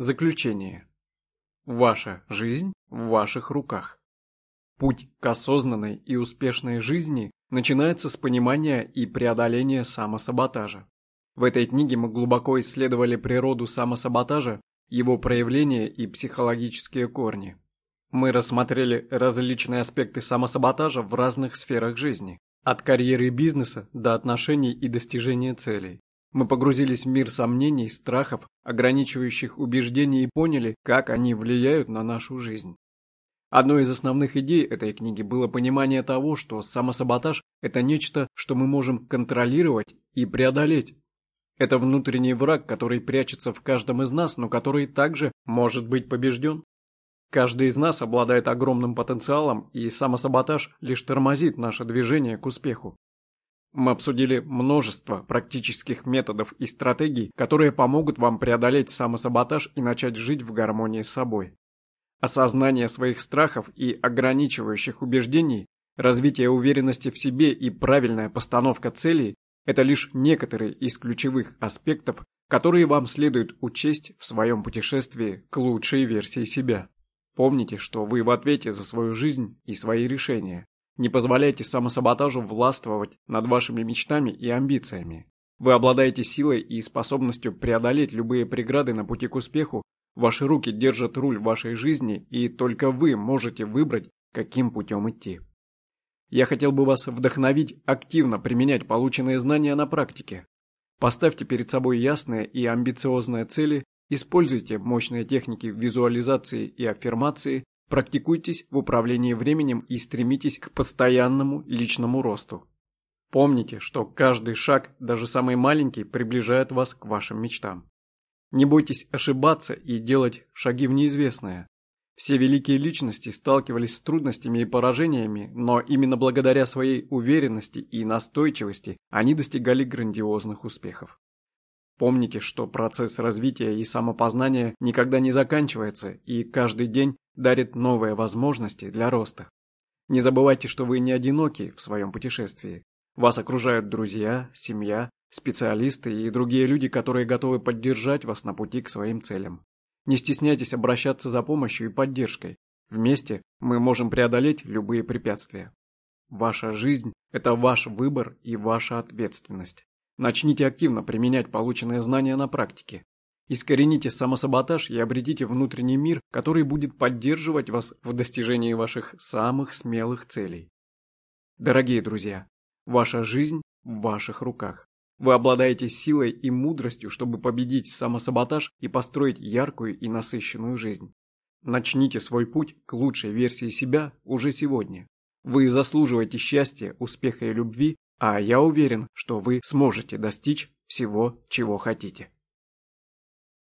Заключение. Ваша жизнь в ваших руках. Путь к осознанной и успешной жизни начинается с понимания и преодоления самосаботажа. В этой книге мы глубоко исследовали природу самосаботажа, его проявления и психологические корни. Мы рассмотрели различные аспекты самосаботажа в разных сферах жизни, от карьеры и бизнеса до отношений и достижения целей. Мы погрузились в мир сомнений, страхов, ограничивающих убеждений и поняли, как они влияют на нашу жизнь. Одной из основных идей этой книги было понимание того, что самосаботаж – это нечто, что мы можем контролировать и преодолеть. Это внутренний враг, который прячется в каждом из нас, но который также может быть побежден. Каждый из нас обладает огромным потенциалом, и самосаботаж лишь тормозит наше движение к успеху. Мы обсудили множество практических методов и стратегий, которые помогут вам преодолеть самосаботаж и начать жить в гармонии с собой. Осознание своих страхов и ограничивающих убеждений, развитие уверенности в себе и правильная постановка целей – это лишь некоторые из ключевых аспектов, которые вам следует учесть в своем путешествии к лучшей версии себя. Помните, что вы в ответе за свою жизнь и свои решения. Не позволяйте самосаботажу властвовать над вашими мечтами и амбициями. Вы обладаете силой и способностью преодолеть любые преграды на пути к успеху, ваши руки держат руль вашей жизни, и только вы можете выбрать, каким путем идти. Я хотел бы вас вдохновить активно применять полученные знания на практике. Поставьте перед собой ясные и амбициозные цели, используйте мощные техники визуализации и аффирмации, Практикуйтесь в управлении временем и стремитесь к постоянному личному росту. Помните, что каждый шаг, даже самый маленький, приближает вас к вашим мечтам. Не бойтесь ошибаться и делать шаги в неизвестное. Все великие личности сталкивались с трудностями и поражениями, но именно благодаря своей уверенности и настойчивости они достигали грандиозных успехов. Помните, что процесс развития и самопознания никогда не заканчивается, и каждый день дарит новые возможности для роста. Не забывайте, что вы не одиноки в своем путешествии. Вас окружают друзья, семья, специалисты и другие люди, которые готовы поддержать вас на пути к своим целям. Не стесняйтесь обращаться за помощью и поддержкой. Вместе мы можем преодолеть любые препятствия. Ваша жизнь – это ваш выбор и ваша ответственность. Начните активно применять полученные знания на практике. Искорените самосаботаж и обретите внутренний мир, который будет поддерживать вас в достижении ваших самых смелых целей. Дорогие друзья, ваша жизнь в ваших руках. Вы обладаете силой и мудростью, чтобы победить самосаботаж и построить яркую и насыщенную жизнь. Начните свой путь к лучшей версии себя уже сегодня. Вы заслуживаете счастья, успеха и любви, а я уверен, что вы сможете достичь всего, чего хотите.